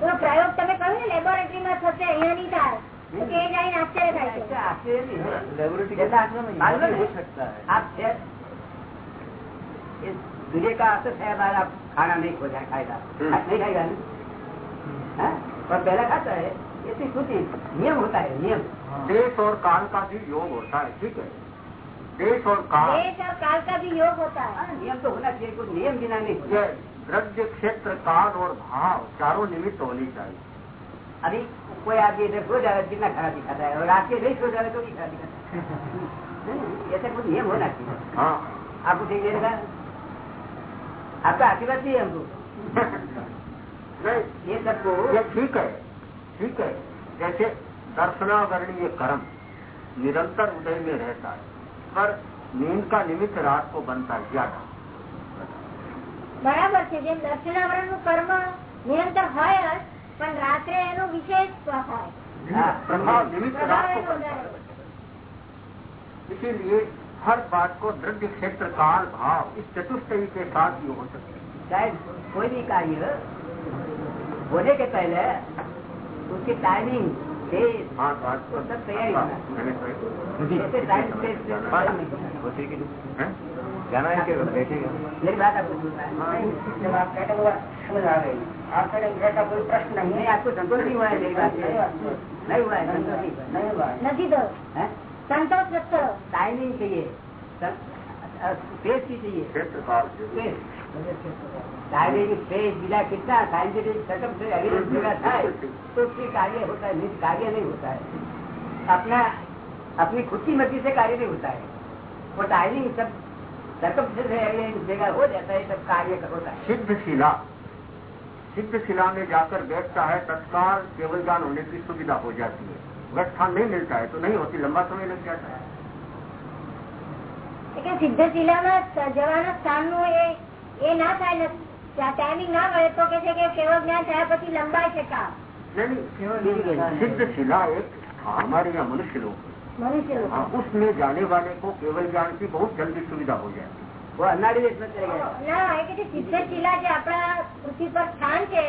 તો પ્રયોગ તમે કહ્યું ને લેબોરેટરી માં થશે અહીંયા નહીં થાય તો એ જાણીને આશ્ચર્ય થાય આશ્ચર્ય લેબોરેટરી नहीं है लेबोरेटरी के है? हो है आप असर है हमारा आप खाना नहीं खोजा खाएगा। हम्म। नहीं खाएगा ना? हाँ? और पहला खाता है ये तो कुछ नियम होता है नियम। देश और काल का भी योग होता है ठीक है? देश और काल। देश और काल का भी योग होता है। हाँ, नियम तो होना चाहिए कुछ नियम बिना नहीं होता। द्रव्य क्षेत्र काल और भाव चारों निमित्त होनी चाहिए। अभी कोई आदमी इधर सो जा रहा है जितना खराब दिखाता है? और रात के नहीं सो जा रहा है तो भी खराब दिखाता है। (laughs) हम्म, ऐसा कुछ नियम होना चाहिए। हाँ। आपको ठीक देगा आपका आशीर्वाद चाहिए हमको नहीं ये सबको ये ठीक है ठीक है जैसे दर्शनावरणीय कर्म निरंतर उदय में रहता है पर नींद का निमित्त रात को बनता है ज्यादा બરાબર છે જેમ દર્શનાવરણ નું કર્મ નિરંતર હોય જ પણ રાત્રે એનું વિશેષ હોય हाँ, प्रभाव निमित्त પ્રભાવ रात को એનો बनता વધારે है इसीलिए हर बात को द्रव्य क्षेत्र काल भाव इस चतुष्टयी के साथ ही हो सकती है। शायद कोई भी कार्य होने के पहले उसकी टाइमिंग हाँ तो मैंने तो- है। हैं? जाना है? कि बैठेगा? मेरी बात आपको है। समझ आ गई। कोई प्रश्न नहीं नहीं है आपको संतोष नहीं हुआ है मेरी बात नहीं हुआ है संतोष नहीं हुआ है। नहीं हुआ है। નથી તો हैं? સંતોષ નથી टाइमिंग चाहिए स्पेस भी चाहिए क्षेत्र काल जो- स्पेस टाइमिंग स्पेस बीजा कितना साइंटिफिक सेटअप से एविडेंस जगह થાય तो उसकी कार्य होता है निज कार्य नहीं होता है अपना अपनी खुद की मर्जी से कार्य नहीं होता है वो टाइमिंग सब सर्कम से एविडेंस जगह हो जाता है सब कार्य होता है सिद्ध शिला सिद्ध शिला में जाकर बैठता है तत्काल केवल ज्ञान होने की सुविधा हो जाती है अगर स्थान नहीं मिलता है तो नहीं होती लंबा समय लग जाता है એટલે સિદ્ધ શિલામાં જવાના સ્થાનનું એ એ ના થાય ટાઈમિંગ ના મળે તો કે છે કે કેવળ જ્ઞાન થયા પછી લંબાઈ છે કામ नहीं नहीं सिद्ध शिला एक हमारे यहाँ मनुष्य लोग हैं। મનુષ્ય લોકો हाँ, उसमें जाने वाले को केवल ज्ञान की बहुत जल्दी सुविधा हो जाती है वो अन्नाड़ी देश में चले गए ના એ કે છે સિદ્ધ શિલા જે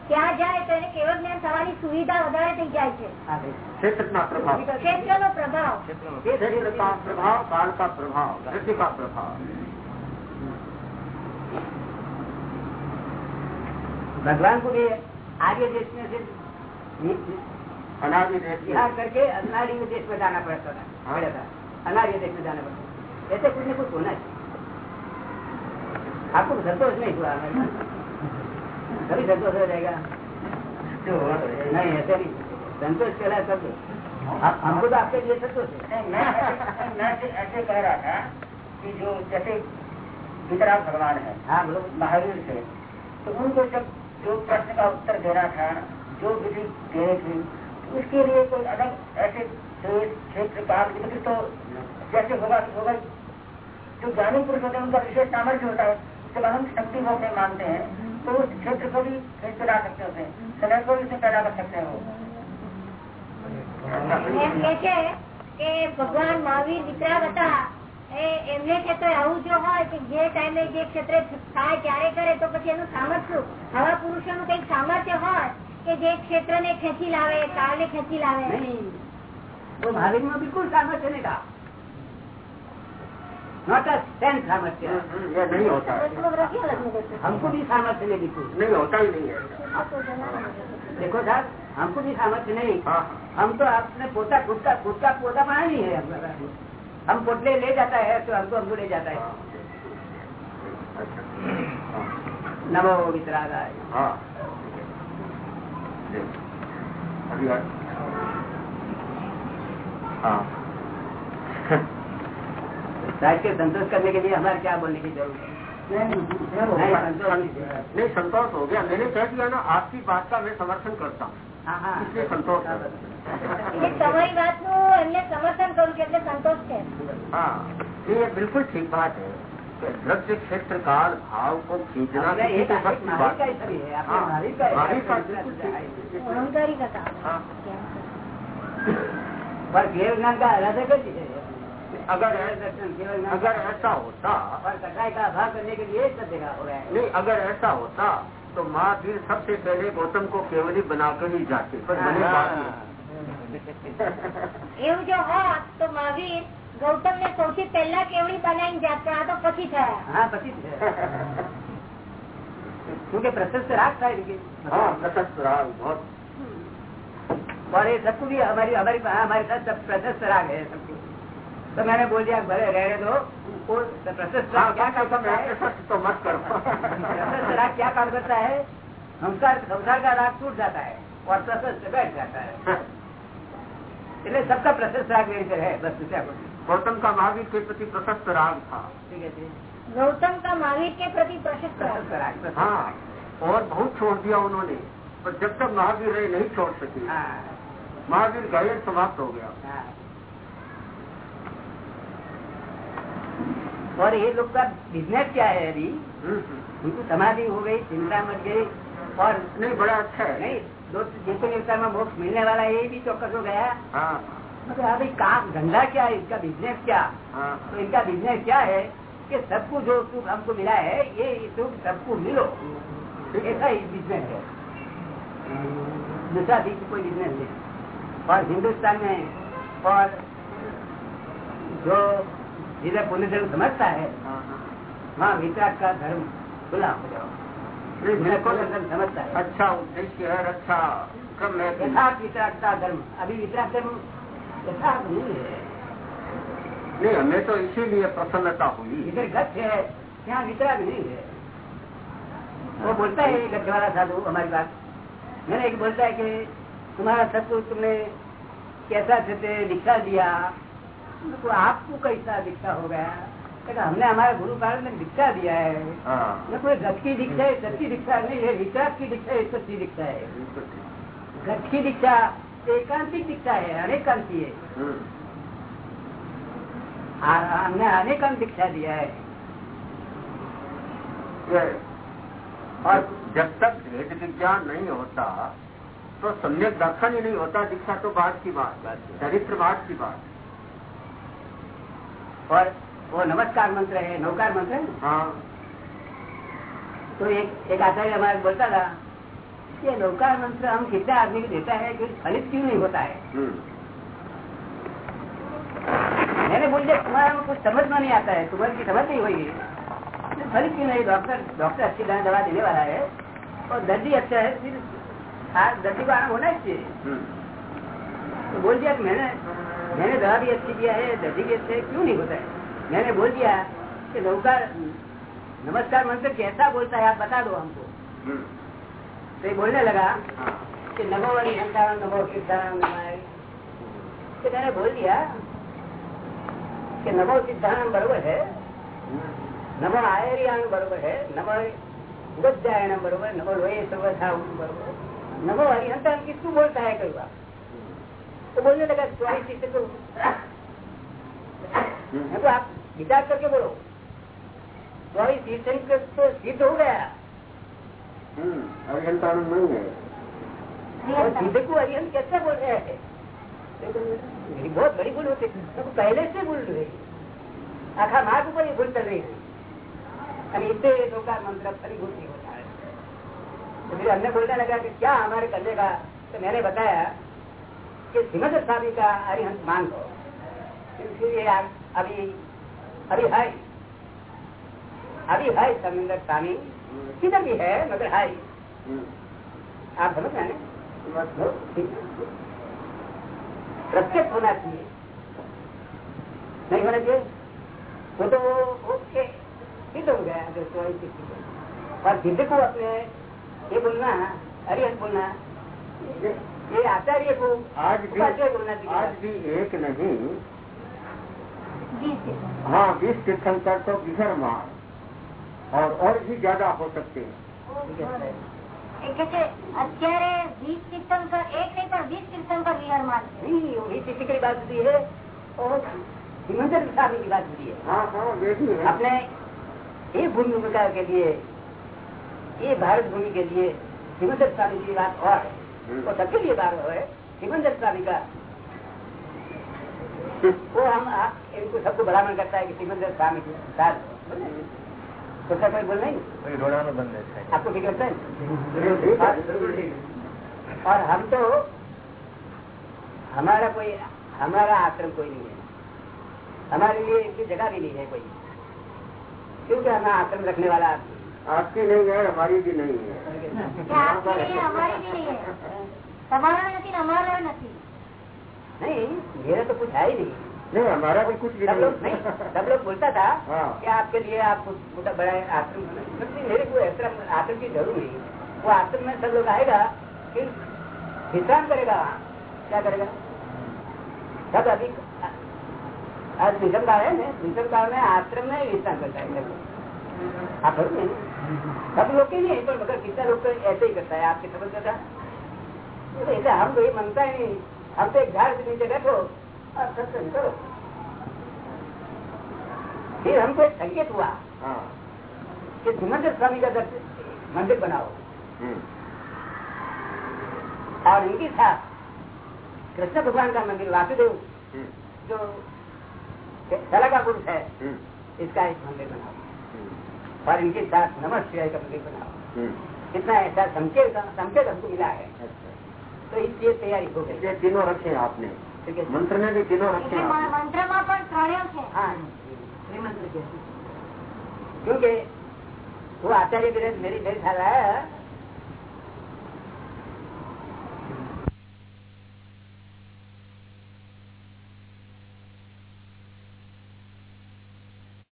આપણા પૃથ્વી પર સ્થાન છે ત્યાં જાય તો એને કેવળ જ્ઞાન થવાની સુવિધા વધારે થઈ જાય છે हाँ भाई क्षेत्र का प्रभाव ક્ષેત્રનો પ્રભાવ क्षेत्र का प्रभाव काल का प्रभाव धरती का प्रभाव भगवान को भी आर्य देश में से नि- अनादि देश में बिहार करके अनार्य देश में जाना पड़ता था हाँ। पड़ा था अनार्य देश में जाना पड़ता था ऐसे कुछ न कुछ होना चाहिए आपको संतोष नहीं हुआ कभी संतोष हो जाएगा। नहीं ऐसे नहीं। संतोष के लिए सब। हमको तो आपके लिए संतोष है। मैं ऐसे- कह रहा था कि जो जैसे वितराग भगवान है हाँ महावीर से तो उनको जब जो प्रश्न का उत्तर देना था जो विधि देनी थी तो उसके लिए कोई अलग ऐसे क्षेत्र काल विधि तो जैसे होगा तो होगा जो ज्ञानी पुरुष होते हैं उनका विशेष सामर्थ्य होता है जब अनंत शक्ति को अपने मानते हैं तो उस क्षेत्र को भी खींच के ला सकते होते हैं समय को भी उसमें पैदा कर सकते हैं वो એમ કે છે કે ભગવાન મહાવીર વિતરાગ હતા એ એમને છે તો આવું જો હોય કે જે ટાઈમે જે ક્ષેત્રે થાય ત્યારે કરે તો પછી એનું સામર્થ્ય આવા પુરુષોનું કઈક સામર્થ્ય હોય કે જે ક્ષેત્રને ખેંચી લાવે કાળને ખેંચી લાવે नहीं वो महावीर में बिल्कुल सामर्थ्य नहीं था नॉट अ सामर्थ्य ये नहीं होता। है हमको भी सामर्थ्य नहीं बिल्कुल नहीं होता ही नहीं है। देखो साहब हमको भी सामर्थ्य नहीं। हाँ हम तो अपने पोता खुद का खुद का पोता बना नहीं है। हम पोटले ले जाता है तो हमको हमको ले जाता है। नमो वितरागाय। हाँ। (laughs) जी। अभी आ- हाँ साहित्य के संतोष करने के लिए हमारे क्या बोलने की जरूरत है नहीं, संतोष नहीं है। नहीं संतोष हो गया मैंने कह दिया ना आपकी बात का मैं समर्थन करता हूँ हाँ हाँ इसलिए संतोष है। એટલે તમારી વાતનું એમને સમર્થન કરું કે એટલે સંતોષ છે हाँ ये बिल्कुल ठीक बात है कि द्रव्य क्षेत्र काल भाव को खींचना अपने किसी एक के बस की महावीर बात का ही सभी है अपने हाँ, महावीर का ही महावीर का है। बिल्कुल ठीक है। અહંકારી હતા हाँ, पर केवल ज्ञान का आराधक ही है अगर केवल दर्शन केवल ज्ञान अगर का- ऐसा होता पर कटाई का अभाव करने के लिए सब जगह हो रहा है नहीं अगर ऐसा होता तो महावीर सबसे पहले गौतम को केवली बनाकर ही जाते पर बने बाद में (laughs) એવું જો હોત તો મહાવીર ગૌતમ ને સૌથી પહેલા કેવડી બનાવી જાત પણ આ તો પછી થયા हाँ पति है क्योंकि प्रशस्त राग था इनके हाँ प्रशस्त राग बहुत और ये सबको भी हमारी हमारी हाँ, हमारे साथ सब प्रशस्त राग है सबको तो मैंने बोल दिया भले रहने दो वो प्रशस्त हाँ, राग क्या काम करता है प्रशस्त तो मत करो प्रशस्त राग क्या काम करता है संसार संसार का राग टूट जाता है और प्रशस्त बैठ जाता है इसलिए सबका प्रशस्त राग मेरे से है बस दूसरा कुछ नहीं। गौतम का महावीर के प्रति प्रशस्त राग था ठीक है जी ગૌતમ का महावीर के प्रति प्रशस्त प्रशस्त राग प्रशस्त हाँ राग। और बहुत छोड़ दिया उन्होंने पर जब तक महावीर रहे नहीं छोड़ सके हाँ महावीर गए समाप्त हो गया और ये लोग का बिज़नेस क्या है अभी? हम्म, हम्म। उनको समाधि हो गई चिंता मच गई और नहीं बड़ा अच्छा है। नहीं दो जितने में मोक्ष मिलने वाला है, ये भी चौकस हो गया। हाँ। मतलब अभी काम धंधा क्या है इसका बिज़नेस क्या? हाँ। तो इनका बिज़नेस क्या है कि सबको जो सुख हमको मिला है ये सुख सबको मिलो। ऐसा ही बिज़नेस है। दूसरा भी कोई बिज़नेस नहीं। और हिंदुस्तान में और जो जिधर पुण्य धर्म समझता है। हाँ, हाँ। वहाँ वितराग का धर्म खुला हो जाओ। बिल्कुल समझता है। अच्छा उद्देश्य है क्रम है कि- यथार्थ वितराग का धर्म। अभी वितराग धर्म यथार्थ नहीं है। नहीं हमें तो इसीलिए प्रसन्नता हुई। इधर गच्छ है यहाँ वितराग नहीं है। वो बोलता है गच्छ वाला साधु हमारी बात। मैंने एक बोलता है कि तुम्हारा सत्व तुमने कैसा थे दीक्षा दिया तो आपको कैसा दीक्षा हो गया हमने हमारे गुरु महाराज ने दीक्षा दिया है। हाँ। कोई गच्छ की दीक्षा है सच्ची दीक्षा नहीं है वितराग की दीक्षा है सच्ची दीक्षा है। गच्छ की दीक्षा एकांतिक दीक्षा है अनेकांती है। हम्म। आ- हमने अनेकांत दीक्षा दिया है। और जब तक भेद विज्ञान नहीं होता तो सम्यक दर्शन ही नहीं होता दीक्षा तो बात की बात। चरित्र बात की बात। और वो नमस्कार मंत्र है नौकार मंत्र है हाँ। तो एक एक आचार्य हमारे बोलता था ये नौकार मंत्र हम कितने आदमी को देता है कि फलित क्यों नहीं होता है? हम्म। मैंने बोल दिया तुम्हारा कुछ समझ में नहीं आता है तुम्हारी की समझ नहीं होगी। फलित क्यों नहीं डॉक्टर डॉक्टर अच्छी तरह दवा देने वाला है और दर्दी अच्छा है फिर आज दर्दी को आराम होना चाहिए। हम्म। तो बोल दिया कि मैंने मैंने दवा भी अच्छी दिया है दर्दी भी अच्छे क्यों नहीं होता है? मैंने बोल दिया कि नौकार नमस्कार मंत्र कैसा बोलता है आप बता दो हमको। हम्म, तो ये बोलने लगा हाँ, कि नमो वरी संतान नमो सिद्धान तो मैंने बोल दिया कि नमो सिद्धान बरोबर है नमो आयरियान बरोबर है नमो गजायन बरोबर नमो लोये सर्वथा बरोबर नमो हरिहंतान किसको बोलता है कई बार तो बोलने लगा स्वामी शिष्य को हम्म, तो आप विचार करके बोलो। स्वामी शिष्य तो सिद्ध हो गया। हम्म, अभियंतानंद नहीं है और सिद्ध को हरिहंत कैसे बोल रहे हैं? बहुत बड़ी भूल होती है तो पहले से भूल रही आखा मार्ग ऊपर ही भूल चल रही है અને इससे फलीभूत नहीं होता है। तो फिर हमने बोलने लगा कि क्या हमारे करने का? तो मैंने बताया कि श्रीमद स्वामी का अरिहंत मान लो आ- अभी अभी है। अभी है समिंदर स्वामी। किधर भी है, मगर है। आप समझ रहे प्रत्यक्ष होना चाहिए। नहीं होना चाहिए? वो तो ओके। सिद्ध हो गया को और सिद्ध को अपने ये बोलना अरिहंत बोलना। ये- ये आचार्य को आज भी उपाध्याय बोलना चाहिए आज भी एक नहीं बीस हाँ बीस तीर्थंकर तो विधर्मान और और भी ज्यादा हो सकते हैं એ કે છે અત્યારે વીસ તીર્થંકર એક નહીં પણ વીસ તીર્થંકર વિહારમાં છે नहीं वही किसी की बात होती है और सिमंदर स्वामी की बात होती है हाँ हाँ वे भी है अपने ये भूमिका के लिए ये भारत भूमि के लिए सिमंदर स्वामी की बात और है हम्म। वो सबके लिए बार हो जीवन दर्शना विकास वो हम इनको सबको भलामण करता है कि जीवन दर्श स्वामी साथ तो कोई बोल नहीं? आपको ठीक लगता है? और हम तो हमारा कोई हमारा आश्रम कोई नहीं है। हमारे लिए इनकी जगह भी नहीं है कोई। क्योंकि हमें आश्रम रखने वाला आपकी नहीं है हमारी भी नहीं है हमारी भी नहीं है। તમારો નથી ને અમારો નથી नहीं मेरा तो कुछ है ही नहीं नहीं हमारा भी कुछ भी सब लोग नहीं नहीं सब लोग बोलता था हाँ। कि आपके लिए आप कुछ मोटा बड़ा आश्रम बनाएं। लेकिन मेरे को आश्रम आश्रम की जरूर नहीं वो आश्रम में सब लोग आएगा फिर विश्राम करेगा वहाँ क्या करेगा सब अभी आज विषम काल है ना विषम काल में आश्रम में विश्राम करता है सब लोग। आप समझ रहे हैं? सब लोग के नहीं पर मगर कितना लोग तो ऐसे ही करता है आपके समझ था ऐसे हम तो ये मानता ही नहीं हम तो एक झाड़ के नीचे बैठो और सत्संग करो फिर हमको एक संकेत हुआ हाँ कि सुमंदर स्वामी का दर्शन मंदिर बनाओ हम्म, और इनके साथ कृष्ण भगवान का मंदिर वासुदेव हम्म, जो कला का पुरुष है हम्म, इसका एक मंदिर बनाओ हम्म, और इनके साथ नमः शिवाय का मंदिर बनाओ हम्म। इतना ऐसा संकेत संकेत हमको मिला है તો એ તૈયારી ચિહ્નો આપને. મંત્ર ને જે ચિહ્નો રખે મંત્રમાં પણ ત્રણેય છે. હા. મંત્ર કે. હું આચાર્ય મેરી મેરી ખ્યાલ આવ્યા